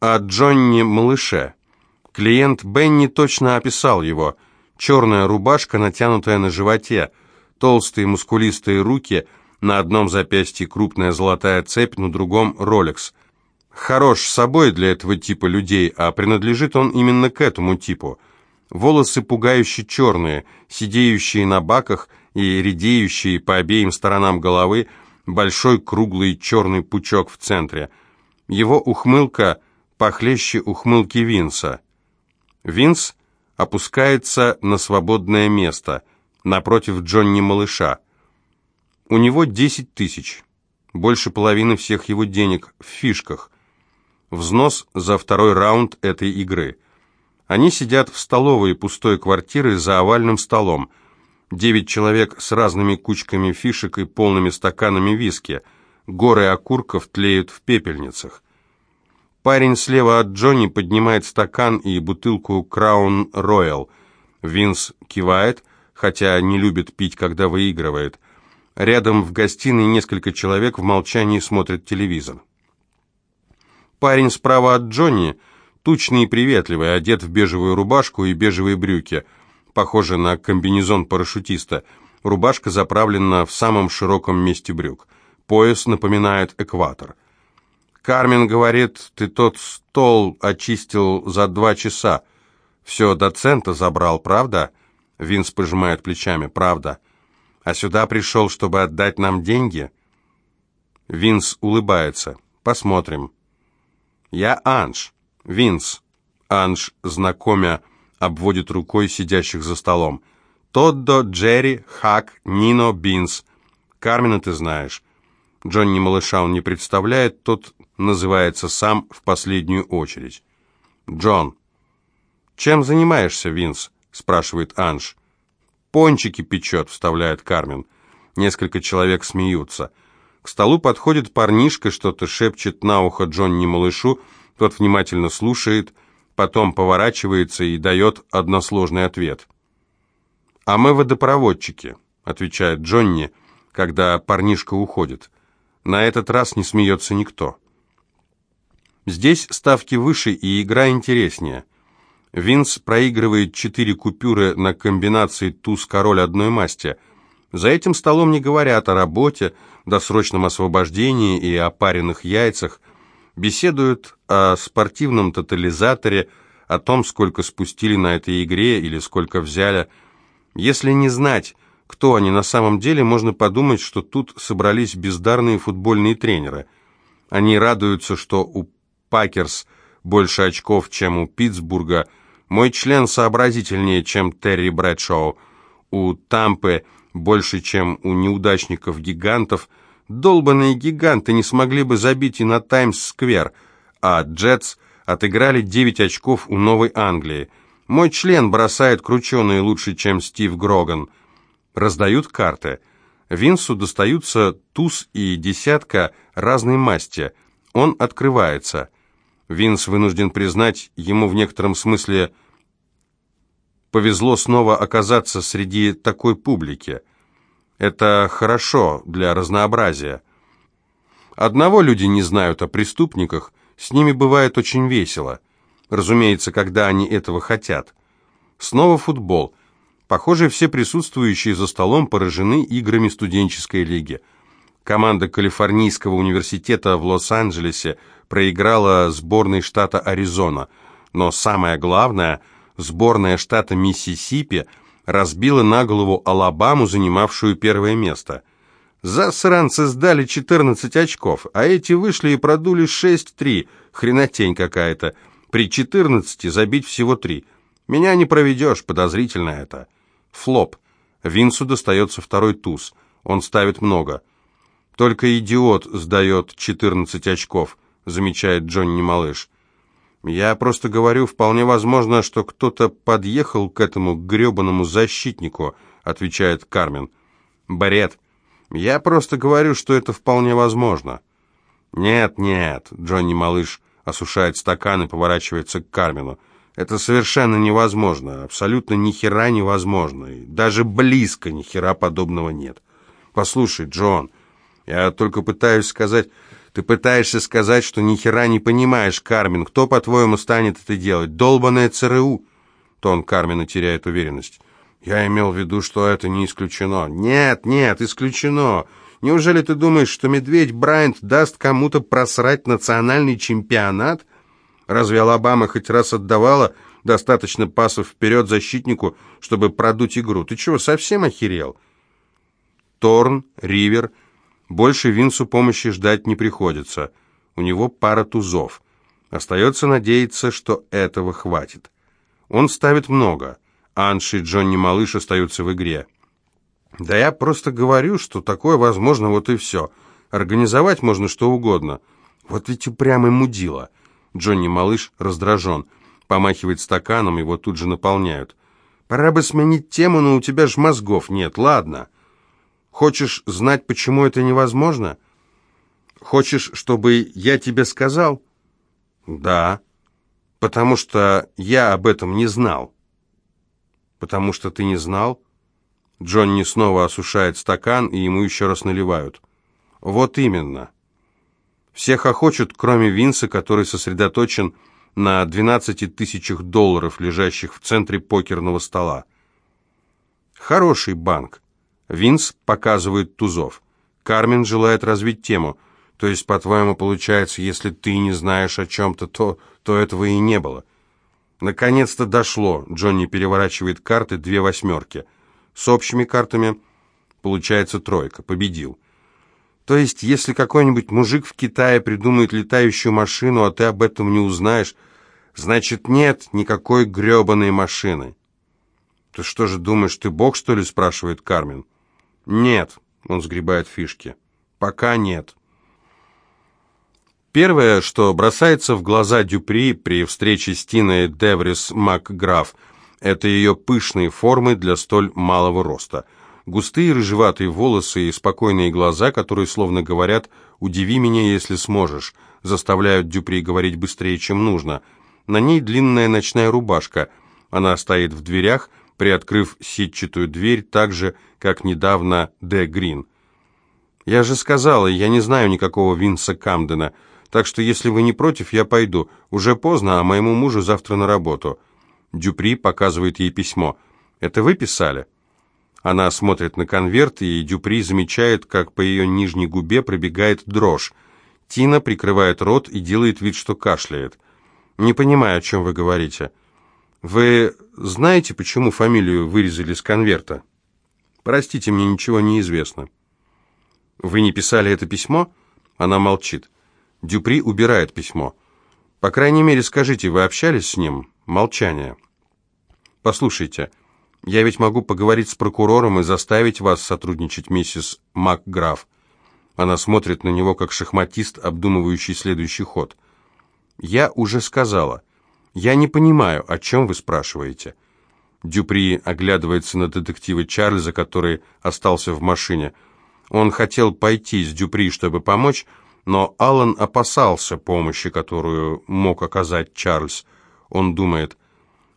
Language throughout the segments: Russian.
о Джонни Малыше. Клиент Бенни точно описал его. Черная рубашка, натянутая на животе, толстые мускулистые руки, на одном запястье крупная золотая цепь, на другом — Ролекс. Хорош собой для этого типа людей, а принадлежит он именно к этому типу. Волосы пугающе черные, сидеющие на баках и редеющие по обеим сторонам головы, большой круглый черный пучок в центре. Его ухмылка похлеще ухмылки Винса. Винс опускается на свободное место, напротив Джонни Малыша. У него 10 тысяч, больше половины всех его денег в фишках. Взнос за второй раунд этой игры. Они сидят в столовой пустой квартиры за овальным столом. Девять человек с разными кучками фишек и полными стаканами виски. Горы окурков тлеют в пепельницах. Парень слева от Джонни поднимает стакан и бутылку Краун Роял. Винс кивает, хотя не любит пить, когда выигрывает. Рядом в гостиной несколько человек в молчании смотрят телевизор. Парень справа от Джонни, тучный и приветливый, одет в бежевую рубашку и бежевые брюки, похоже на комбинезон парашютиста. Рубашка заправлена в самом широком месте брюк. Пояс напоминает экватор. Кармен говорит, ты тот стол очистил за два часа. Все до цента забрал, правда? Винс пожимает плечами, правда. А сюда пришел, чтобы отдать нам деньги? Винс улыбается. Посмотрим. Я Анж. Винс. Анж, знакомя, обводит рукой сидящих за столом. Тоддо, Джерри, Хак, Нино, Бинс. Кармина ты знаешь. Джонни малыша он не представляет, тот называется сам в последнюю очередь. «Джон». «Чем занимаешься, Винс?» – спрашивает Анж. «Пончики печет», – вставляет Кармен. Несколько человек смеются. К столу подходит парнишка, что-то шепчет на ухо Джонни малышу, тот внимательно слушает, потом поворачивается и дает односложный ответ. «А мы водопроводчики», — отвечает Джонни, когда парнишка уходит. На этот раз не смеется никто. Здесь ставки выше и игра интереснее. Винс проигрывает четыре купюры на комбинации туз-король одной масти. За этим столом не говорят о работе, досрочном освобождении и о паренных яйцах. Беседуют о спортивном тотализаторе, о том, сколько спустили на этой игре или сколько взяли. Если не знать, кто они на самом деле, можно подумать, что тут собрались бездарные футбольные тренеры. Они радуются, что у Пакерс больше очков, чем у Питтсбурга. Мой член сообразительнее, чем Терри Брэдшоу. У Тампы больше, чем у неудачников-гигантов. Долбанные гиганты не смогли бы забить и на Таймс-сквер, а Джетс отыграли 9 очков у Новой Англии. Мой член бросает крученые лучше, чем Стив Гроган. Раздают карты. Винсу достаются туз и десятка разной масти. Он открывается. Винс вынужден признать, ему в некотором смысле повезло снова оказаться среди такой публики. Это хорошо для разнообразия. Одного люди не знают о преступниках, с ними бывает очень весело. Разумеется, когда они этого хотят. Снова футбол – Похоже, все присутствующие за столом поражены играми студенческой лиги. Команда Калифорнийского университета в Лос-Анджелесе проиграла сборной штата Аризона, но самое главное, сборная штата Миссисипи разбила на голову Алабаму, занимавшую первое место. Засранцы сдали 14 очков, а эти вышли и продули 6-3, хренотень какая-то. При 14 забить всего 3. Меня не проведешь, подозрительно это. Флоп. Винсу достается второй туз. Он ставит много. Только идиот сдает 14 очков, замечает Джонни Малыш. Я просто говорю, вполне возможно, что кто-то подъехал к этому гребаному защитнику, отвечает Кармен. Бред. Я просто говорю, что это вполне возможно. Нет, нет, Джонни Малыш осушает стакан и поворачивается к Кармену. Это совершенно невозможно, абсолютно ни хера невозможно. И даже близко ни хера подобного нет. Послушай, Джон, я только пытаюсь сказать, Ты пытаешься сказать, что ни хера не понимаешь, Кармен. Кто, по-твоему, станет это делать? Долбаное ЦРУ!» Тон Кармена теряет уверенность. «Я имел в виду, что это не исключено». «Нет, нет, исключено. Неужели ты думаешь, что медведь Брайант даст кому-то просрать национальный чемпионат? Разве Алабама хоть раз отдавала достаточно пасов вперед защитнику, чтобы продуть игру? Ты чего, совсем охерел?» Торн, Ривер. Больше Винсу помощи ждать не приходится. У него пара тузов. Остается надеяться, что этого хватит. Он ставит много. Анши и Джонни Малыш остаются в игре. Да я просто говорю, что такое возможно, вот и все. Организовать можно что угодно. Вот ведь упрямый мудила. Джонни Малыш раздражен. Помахивает стаканом, его тут же наполняют. Пора бы сменить тему, но у тебя ж мозгов нет, ладно. Хочешь знать, почему это невозможно? Хочешь, чтобы я тебе сказал? Да. Потому что я об этом не знал. Потому что ты не знал? Джонни снова осушает стакан, и ему еще раз наливают. Вот именно. Всех охочут, кроме Винса, который сосредоточен на 12 тысячах долларов, лежащих в центре покерного стола. Хороший банк. Винс показывает тузов. Кармен желает развить тему. То есть, по-твоему, получается, если ты не знаешь о чем-то, то, то этого и не было. Наконец-то дошло. Джонни переворачивает карты, две восьмерки. С общими картами получается тройка. Победил. То есть, если какой-нибудь мужик в Китае придумает летающую машину, а ты об этом не узнаешь, значит, нет никакой гребаной машины. «Ты что же думаешь, ты бог, что ли?» – спрашивает Кармен. «Нет», — он сгребает фишки. «Пока нет». Первое, что бросается в глаза Дюпри при встрече с Тиной Деврис МакГраф, это ее пышные формы для столь малого роста. Густые рыжеватые волосы и спокойные глаза, которые словно говорят «удиви меня, если сможешь», заставляют Дюпри говорить быстрее, чем нужно. На ней длинная ночная рубашка. Она стоит в дверях, приоткрыв сетчатую дверь так же, как недавно Д. Грин. «Я же сказала, я не знаю никакого Винса Камдена, так что если вы не против, я пойду. Уже поздно, а моему мужу завтра на работу». Дюпри показывает ей письмо. «Это вы писали?» Она смотрит на конверт, и Дюпри замечает, как по ее нижней губе пробегает дрожь. Тина прикрывает рот и делает вид, что кашляет. «Не понимаю, о чем вы говорите». «Вы знаете, почему фамилию вырезали с конверта?» «Простите, мне ничего не известно». «Вы не писали это письмо?» Она молчит. Дюпри убирает письмо. «По крайней мере, скажите, вы общались с ним?» Молчание. «Послушайте, я ведь могу поговорить с прокурором и заставить вас сотрудничать, миссис МакГраф». Она смотрит на него, как шахматист, обдумывающий следующий ход. «Я уже сказала. «Я не понимаю, о чем вы спрашиваете?» Дюпри оглядывается на детектива Чарльза, который остался в машине. Он хотел пойти с Дюпри, чтобы помочь, но Аллан опасался помощи, которую мог оказать Чарльз. Он думает,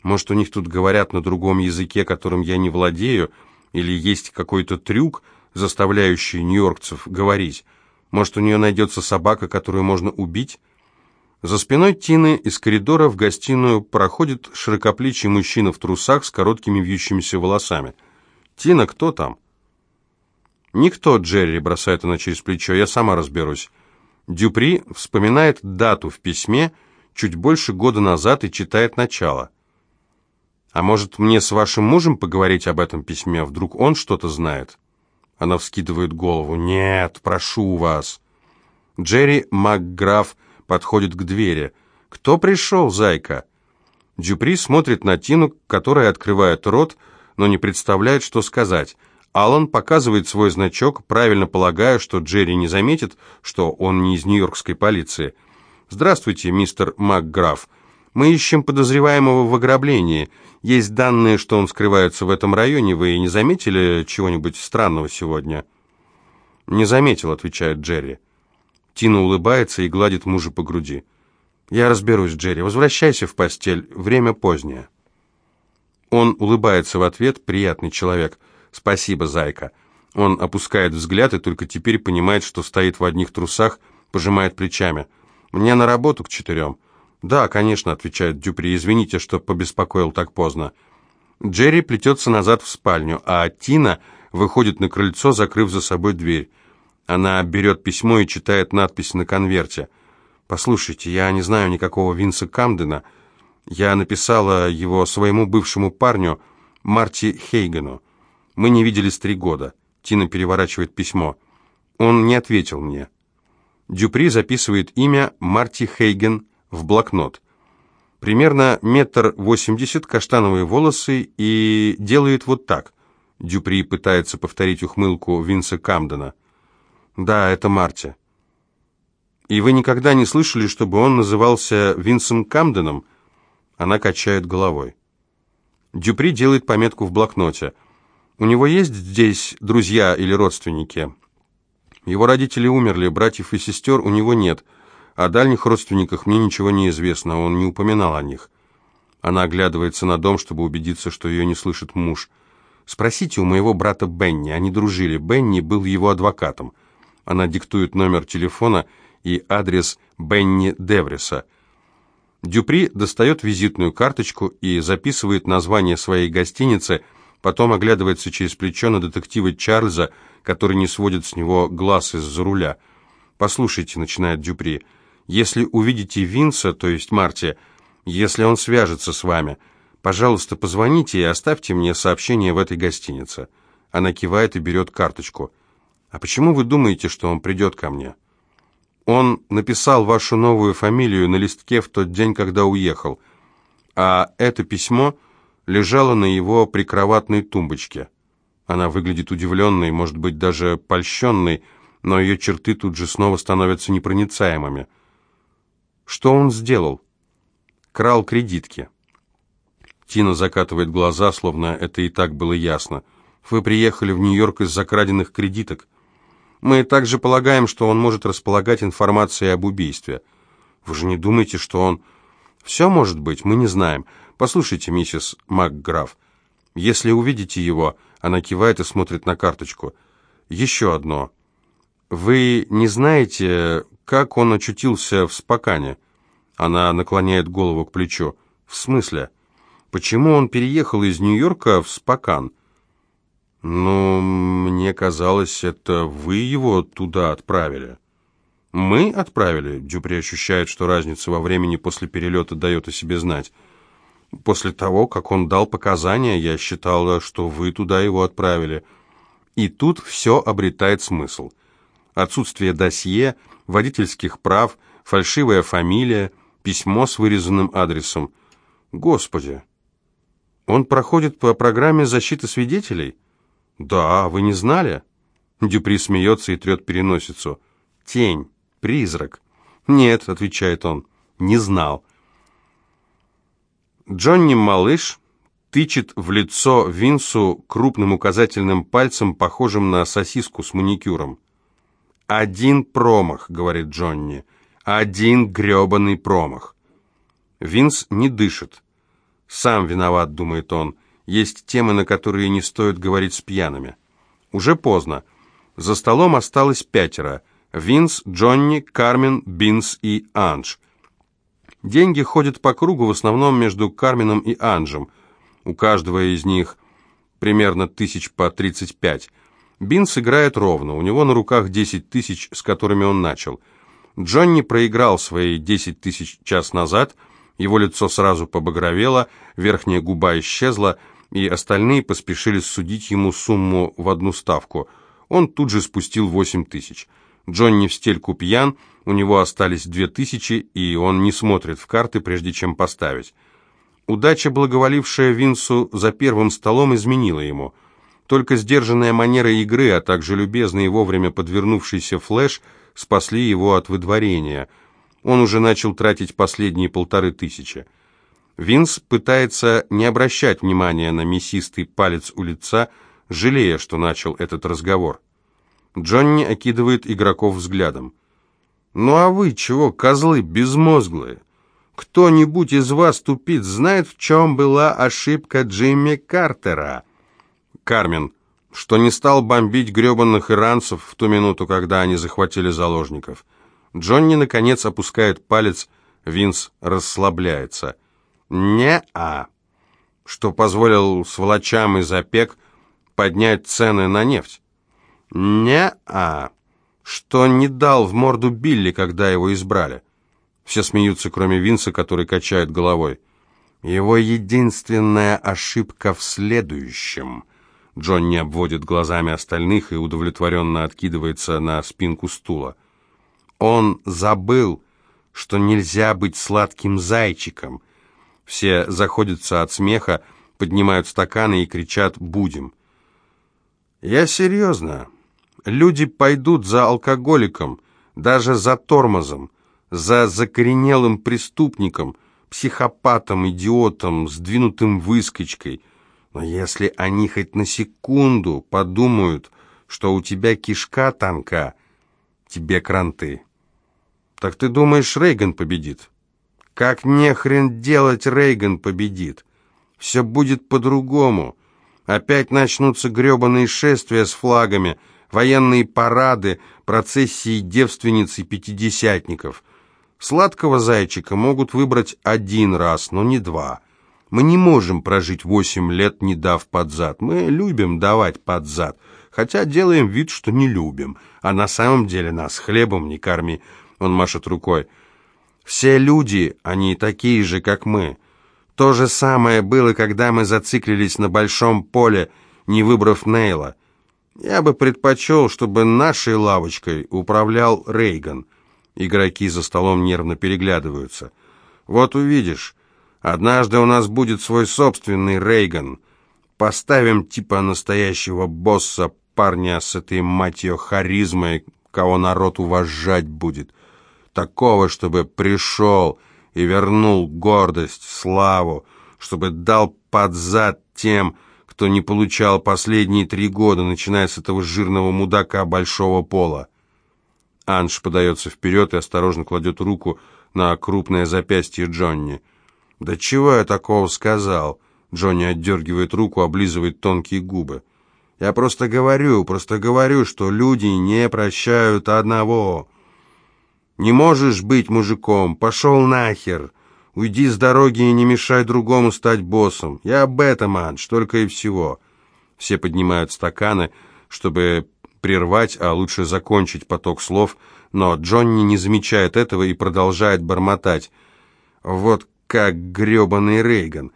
может, у них тут говорят на другом языке, которым я не владею, или есть какой-то трюк, заставляющий нью-йоркцев говорить. Может, у нее найдется собака, которую можно убить? За спиной Тины из коридора в гостиную проходит широкоплечий мужчина в трусах с короткими вьющимися волосами. «Тина, кто там?» «Никто, Джерри», — бросает она через плечо, — «я сама разберусь». Дюпри вспоминает дату в письме чуть больше года назад и читает начало. «А может, мне с вашим мужем поговорить об этом письме? Вдруг он что-то знает?» Она вскидывает голову. «Нет, прошу вас». Джерри МакГраф подходит к двери. «Кто пришел, зайка?» Дюпри смотрит на Тину, которая открывает рот, но не представляет, что сказать. Алан показывает свой значок, правильно полагая, что Джерри не заметит, что он не из нью-йоркской полиции. «Здравствуйте, мистер МакГраф. Мы ищем подозреваемого в ограблении. Есть данные, что он скрывается в этом районе. Вы не заметили чего-нибудь странного сегодня?» «Не заметил», — отвечает Джерри. Тина улыбается и гладит мужа по груди. «Я разберусь, Джерри. Возвращайся в постель. Время позднее». Он улыбается в ответ, приятный человек. «Спасибо, зайка». Он опускает взгляд и только теперь понимает, что стоит в одних трусах пожимает плечами. «Мне на работу к четырем». «Да, конечно», — отвечает Дюпри, — «извините, что побеспокоил так поздно». Джерри плетется назад в спальню, а Тина выходит на крыльцо, закрыв за собой дверь. Она берет письмо и читает надпись на конверте. «Послушайте, я не знаю никакого Винса Камдена. Я написала его своему бывшему парню Марти Хейгену. Мы не виделись три года». Тина переворачивает письмо. Он не ответил мне. Дюпри записывает имя Марти Хейген в блокнот. Примерно метр восемьдесят, каштановые волосы и делает вот так. Дюпри пытается повторить ухмылку Винса Камдена. Да, это Марти. И вы никогда не слышали, чтобы он назывался Винсом Камденом? Она качает головой. Дюпри делает пометку в блокноте. У него есть здесь друзья или родственники? Его родители умерли, братьев и сестер у него нет. О дальних родственниках мне ничего не известно, он не упоминал о них. Она оглядывается на дом, чтобы убедиться, что ее не слышит муж. «Спросите у моего брата Бенни, они дружили. Бенни был его адвокатом». Она диктует номер телефона и адрес Бенни Девриса. Дюпри достает визитную карточку и записывает название своей гостиницы, потом оглядывается через плечо на детектива Чарльза, который не сводит с него глаз из-за руля. «Послушайте», — начинает Дюпри, — если увидите Винса, то есть Марти, если он свяжется с вами, пожалуйста, позвоните и оставьте мне сообщение в этой гостинице». Она кивает и берет карточку. «А почему вы думаете, что он придет ко мне?» «Он написал вашу новую фамилию на листке в тот день, когда уехал, а это письмо лежало на его прикроватной тумбочке». Она выглядит удивленной, может быть, даже польщенной, но ее черты тут же снова становятся непроницаемыми. Что он сделал? Крал кредитки. Тина закатывает глаза, словно это и так было ясно. Вы приехали в Нью-Йорк из-за краденных кредиток. Мы также полагаем, что он может располагать информацией об убийстве. Вы же не думаете, что он... Все может быть, мы не знаем. Послушайте, миссис МакГраф, если увидите его... Она кивает и смотрит на карточку. Еще одно. Вы не знаете, как он очутился в Спокане?» Она наклоняет голову к плечу. «В смысле? Почему он переехал из Нью-Йорка в Спокан?» «Ну, мне казалось, это вы его туда отправили». «Мы отправили?» Дюпри ощущает, что разница во времени после перелета дает о себе знать. «После того, как он дал показания, я считала, что вы туда его отправили». И тут все обретает смысл. Отсутствие досье, водительских прав, фальшивая фамилия, письмо с вырезанным адресом. Господи! Он проходит по программе защиты свидетелей? Да, вы не знали? Дюпри смеется и трет переносицу. Тень, призрак. Нет, отвечает он, не знал. Джонни Малыш тычет в лицо Винсу крупным указательным пальцем, похожим на сосиску с маникюром. «Один промах», — говорит Джонни, — «один грёбаный промах». Винс не дышит. «Сам виноват», — думает он, — «есть темы, на которые не стоит говорить с пьяными». Уже поздно. За столом осталось пятеро. Винс, Джонни, Кармен, Бинс и Анж. Деньги ходят по кругу в основном между Карменом и Анжем. У каждого из них примерно тысяч по тридцать пять. Бинс играет ровно, у него на руках 10 тысяч, с которыми он начал. Джонни проиграл свои 10 тысяч час назад, его лицо сразу побагровело, верхняя губа исчезла, и остальные поспешили судить ему сумму в одну ставку. Он тут же спустил 8 тысяч. Джонни в стельку пьян, у него остались 2 тысячи, и он не смотрит в карты, прежде чем поставить. Удача, благоволившая Винсу за первым столом, изменила ему – только сдержанная манера игры, а также любезный и вовремя подвернувшийся флеш спасли его от выдворения. Он уже начал тратить последние полторы тысячи. Винс пытается не обращать внимания на мясистый палец у лица, жалея, что начал этот разговор. Джонни окидывает игроков взглядом. «Ну а вы чего, козлы безмозглые? Кто-нибудь из вас, тупиц, знает, в чем была ошибка Джимми Картера?» Кармен, что не стал бомбить гребанных иранцев в ту минуту, когда они захватили заложников. Джонни, наконец, опускает палец, Винс расслабляется. «Не-а», что позволил сволочам из ОПЕК поднять цены на нефть. «Не-а», что не дал в морду Билли, когда его избрали. Все смеются, кроме Винса, который качает головой. Его единственная ошибка в следующем. Джон не обводит глазами остальных и удовлетворенно откидывается на спинку стула. Он забыл, что нельзя быть сладким зайчиком. Все заходятся от смеха, поднимают стаканы и кричат «Будем!». «Я серьезно. Люди пойдут за алкоголиком, даже за тормозом, за закоренелым преступником, психопатом, идиотом, сдвинутым выскочкой. Но если они хоть на секунду подумают, что у тебя кишка тонка, тебе кранты. Так ты думаешь, Рейган победит? Как нехрен делать, Рейган победит. Все будет по-другому. Опять начнутся гребаные шествия с флагами, военные парады, процессии девственниц и пятидесятников. Сладкого зайчика могут выбрать один раз, но не два. Мы не можем прожить восемь лет, не дав под зад. Мы любим давать под зад, хотя делаем вид, что не любим. А на самом деле нас хлебом не корми. Он машет рукой. Все люди, они такие же, как мы. То же самое было, когда мы зациклились на большом поле, не выбрав Нейла. Я бы предпочел, чтобы нашей лавочкой управлял Рейган. Игроки за столом нервно переглядываются. Вот увидишь, однажды у нас будет свой собственный Рейган. Поставим типа настоящего босса, парня с этой, мать ее, харизмой, кого народ уважать будет. Такого, чтобы пришел и вернул гордость, славу, чтобы дал под зад тем, кто не получал последние три года, начиная с этого жирного мудака большого пола. Анж подается вперед и осторожно кладет руку на крупное запястье Джонни. «Да чего я такого сказал?» Джонни отдергивает руку, облизывает тонкие губы. «Я просто говорю, просто говорю, что люди не прощают одного. Не можешь быть мужиком, пошел нахер!» Уйди с дороги и не мешай другому стать боссом. Я об этом, Адж, только и всего. Все поднимают стаканы, чтобы прервать, а лучше закончить поток слов, но Джонни не замечает этого и продолжает бормотать. Вот как грёбаный Рейган.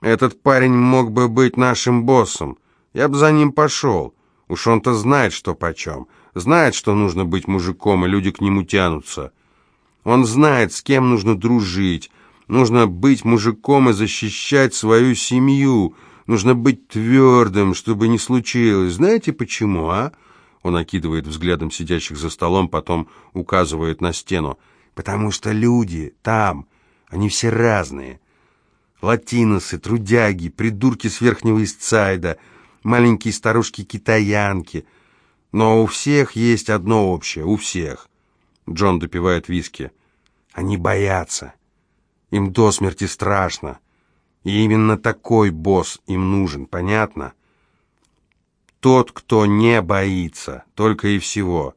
Этот парень мог бы быть нашим боссом. Я бы за ним пошел. Уж он-то знает, что почем. Знает, что нужно быть мужиком, и люди к нему тянутся. Он знает, с кем нужно дружить, Нужно быть мужиком и защищать свою семью. Нужно быть твердым, чтобы не случилось. Знаете почему, а?» Он окидывает взглядом сидящих за столом, потом указывает на стену. «Потому что люди там, они все разные. Латиносы, трудяги, придурки с верхнего Истсайда, маленькие старушки-китаянки. Но у всех есть одно общее, у всех». Джон допивает виски. «Они боятся». Им до смерти страшно. И именно такой босс им нужен, понятно? Тот, кто не боится, только и всего.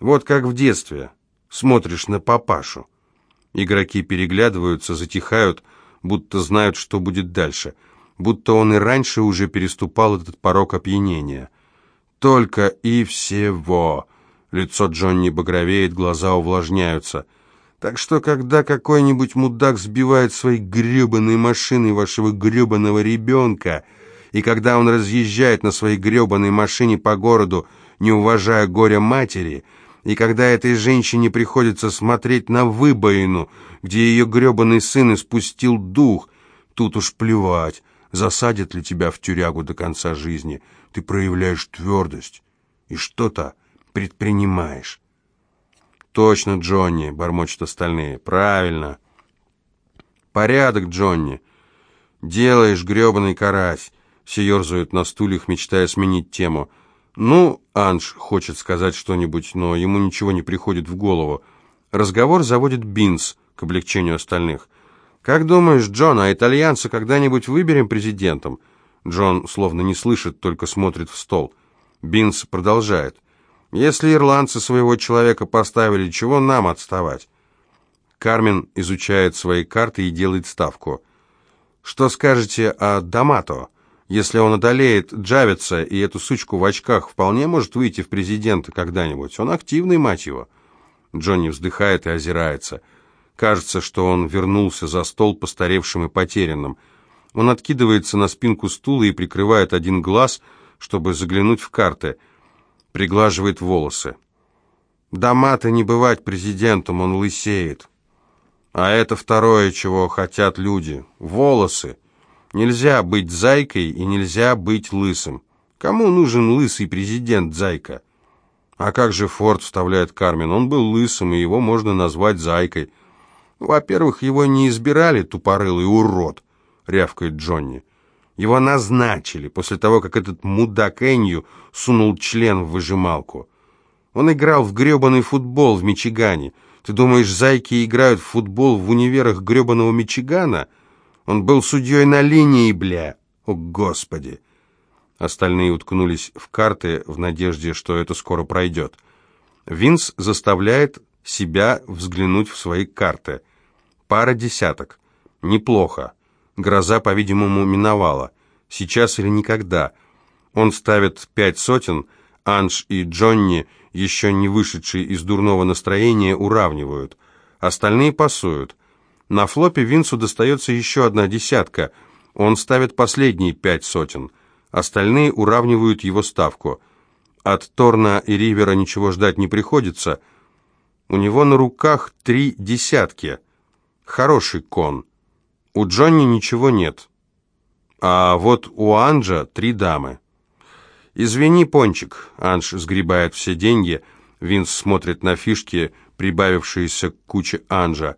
Вот как в детстве. Смотришь на папашу. Игроки переглядываются, затихают, будто знают, что будет дальше. Будто он и раньше уже переступал этот порог опьянения. Только и всего. Лицо Джонни багровеет, глаза увлажняются – так что, когда какой-нибудь мудак сбивает своей гребаной машиной вашего гребаного ребенка, и когда он разъезжает на своей гребаной машине по городу, не уважая горя матери, и когда этой женщине приходится смотреть на выбоину, где ее гребаный сын испустил дух, тут уж плевать, засадят ли тебя в тюрягу до конца жизни, ты проявляешь твердость и что-то предпринимаешь. «Точно, Джонни», — бормочут остальные. «Правильно». «Порядок, Джонни». «Делаешь, гребаный карась». Все ерзают на стульях, мечтая сменить тему. «Ну, Анж хочет сказать что-нибудь, но ему ничего не приходит в голову. Разговор заводит Бинс к облегчению остальных. «Как думаешь, Джон, а итальянца когда-нибудь выберем президентом?» Джон словно не слышит, только смотрит в стол. Бинс продолжает. Если ирландцы своего человека поставили, чего нам отставать? Кармен изучает свои карты и делает ставку. Что скажете о Дамато? Если он одолеет Джавица и эту сучку в очках, вполне может выйти в президенты когда-нибудь. Он активный, мать его. Джонни вздыхает и озирается. Кажется, что он вернулся за стол постаревшим и потерянным. Он откидывается на спинку стула и прикрывает один глаз, чтобы заглянуть в карты. Приглаживает волосы. Дома-то не бывать президентом, он лысеет. А это второе, чего хотят люди. Волосы. Нельзя быть зайкой и нельзя быть лысым. Кому нужен лысый президент, зайка? А как же Форд, вставляет Кармен, он был лысым, и его можно назвать зайкой. Во-первых, его не избирали, тупорылый урод, рявкает Джонни. Его назначили после того, как этот мудак Энью сунул член в выжималку. Он играл в гребаный футбол в Мичигане. Ты думаешь, зайки играют в футбол в универах гребаного Мичигана? — он был судьей на линии, бля. О, Господи!» Остальные уткнулись в карты в надежде, что это скоро пройдет. Винс заставляет себя взглянуть в свои карты. Пара десяток. Неплохо. Гроза, по-видимому, миновала. Сейчас или никогда. Он ставит пять сотен, Анж и Джонни, еще не вышедшие из дурного настроения, уравнивают. Остальные пасуют. На флопе Винсу достается еще одна десятка. Он ставит последние пять сотен. Остальные уравнивают его ставку. От Торна и Ривера ничего ждать не приходится. У него на руках три десятки. Хороший кон. У Джонни ничего нет. А вот у Анджа три дамы. «Извини, Пончик», — Анж сгребает все деньги. Винс смотрит на фишки, прибавившиеся к куче Анжа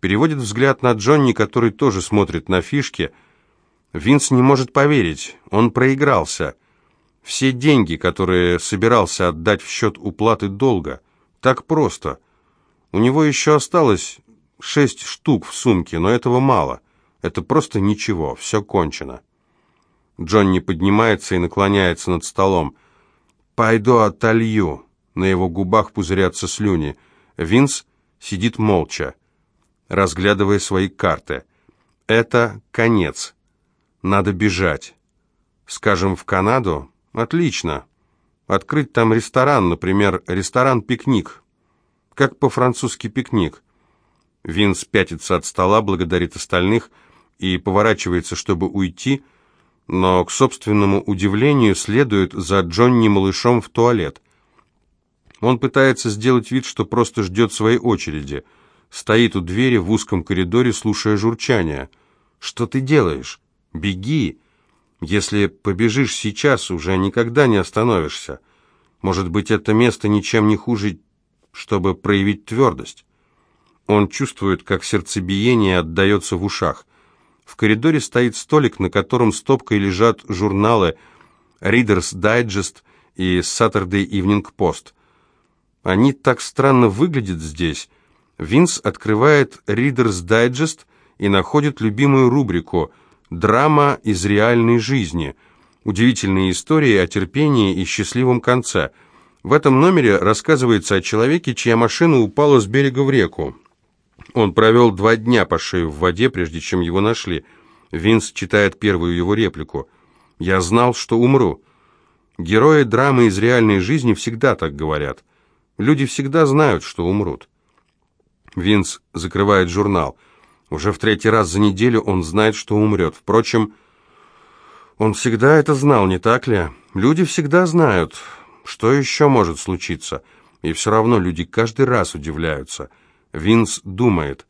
переводит взгляд на Джонни, который тоже смотрит на фишки. Винс не может поверить, он проигрался. Все деньги, которые собирался отдать в счет уплаты долга. Так просто. У него еще осталось шесть штук в сумке, но этого мало. Это просто ничего, все кончено. Джонни поднимается и наклоняется над столом. «Пойду отолью». На его губах пузырятся слюни. Винс сидит молча разглядывая свои карты. «Это конец. Надо бежать. Скажем, в Канаду? Отлично. Открыть там ресторан, например, ресторан-пикник. Как по-французски пикник». Винс пятится от стола, благодарит остальных и поворачивается, чтобы уйти, но, к собственному удивлению, следует за Джонни-малышом в туалет. Он пытается сделать вид, что просто ждет своей очереди – стоит у двери в узком коридоре, слушая журчание. «Что ты делаешь? Беги! Если побежишь сейчас, уже никогда не остановишься. Может быть, это место ничем не хуже, чтобы проявить твердость». Он чувствует, как сердцебиение отдается в ушах. В коридоре стоит столик, на котором стопкой лежат журналы Reader's Digest и Saturday Evening Post. Они так странно выглядят здесь, Винс открывает Reader's Digest и находит любимую рубрику «Драма из реальной жизни». Удивительные истории о терпении и счастливом конце. В этом номере рассказывается о человеке, чья машина упала с берега в реку. Он провел два дня по шею в воде, прежде чем его нашли. Винс читает первую его реплику. «Я знал, что умру». Герои драмы из реальной жизни всегда так говорят. Люди всегда знают, что умрут. Винс закрывает журнал. Уже в третий раз за неделю он знает, что умрет. Впрочем, он всегда это знал, не так ли? Люди всегда знают, что еще может случиться. И все равно люди каждый раз удивляются. Винс думает,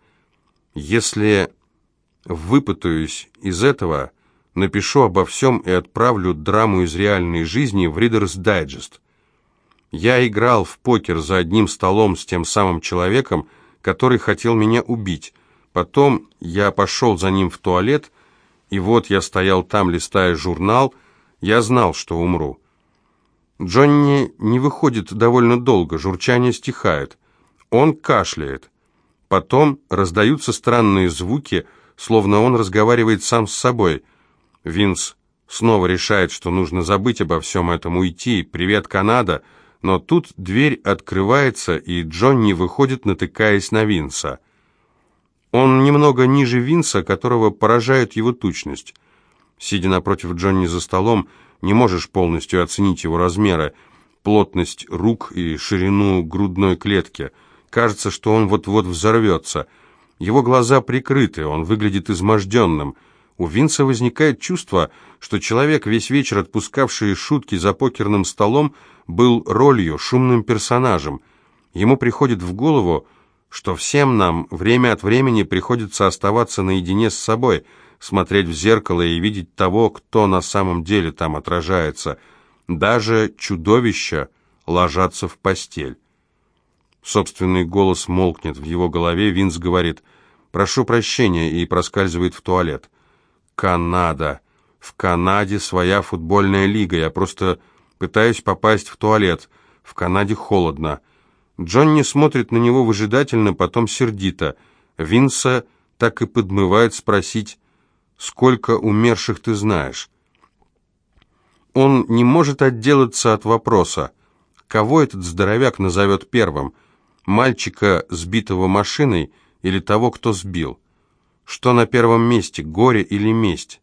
если выпутаюсь из этого, напишу обо всем и отправлю драму из реальной жизни в Reader's Digest. Я играл в покер за одним столом с тем самым человеком, который хотел меня убить. Потом я пошел за ним в туалет, и вот я стоял там, листая журнал, я знал, что умру. Джонни не выходит довольно долго, журчание стихает. Он кашляет. Потом раздаются странные звуки, словно он разговаривает сам с собой. Винс снова решает, что нужно забыть обо всем этом, уйти. «Привет, Канада!» но тут дверь открывается, и Джонни выходит, натыкаясь на Винса. Он немного ниже Винса, которого поражает его тучность. Сидя напротив Джонни за столом, не можешь полностью оценить его размеры, плотность рук и ширину грудной клетки. Кажется, что он вот-вот взорвется. Его глаза прикрыты, он выглядит изможденным. У Винса возникает чувство, что человек, весь вечер отпускавший шутки за покерным столом, был ролью, шумным персонажем. Ему приходит в голову, что всем нам время от времени приходится оставаться наедине с собой, смотреть в зеркало и видеть того, кто на самом деле там отражается. Даже чудовища ложатся в постель. Собственный голос молкнет в его голове, Винс говорит «Прошу прощения» и проскальзывает в туалет. «Канада! В Канаде своя футбольная лига, я просто пытаюсь попасть в туалет. В Канаде холодно». Джонни смотрит на него выжидательно, потом сердито. Винса так и подмывает спросить, «Сколько умерших ты знаешь?» Он не может отделаться от вопроса, кого этот здоровяк назовет первым, мальчика, сбитого машиной, или того, кто сбил? Что на первом месте, горе или месть?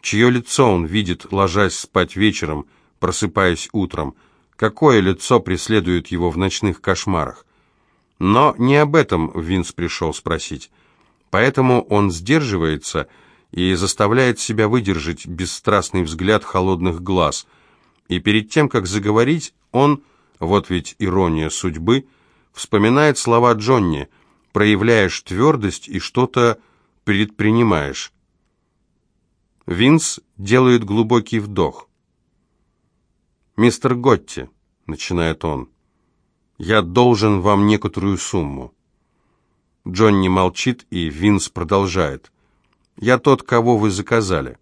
Чье лицо он видит, ложась спать вечером, просыпаясь утром – какое лицо преследует его в ночных кошмарах. Но не об этом Винс пришел спросить. Поэтому он сдерживается и заставляет себя выдержать бесстрастный взгляд холодных глаз. И перед тем, как заговорить, он, вот ведь ирония судьбы, вспоминает слова Джонни «проявляешь твердость и что-то предпринимаешь». Винс делает глубокий вдох. «Мистер Готти», — начинает он, — «я должен вам некоторую сумму». Джонни молчит, и Винс продолжает. «Я тот, кого вы заказали».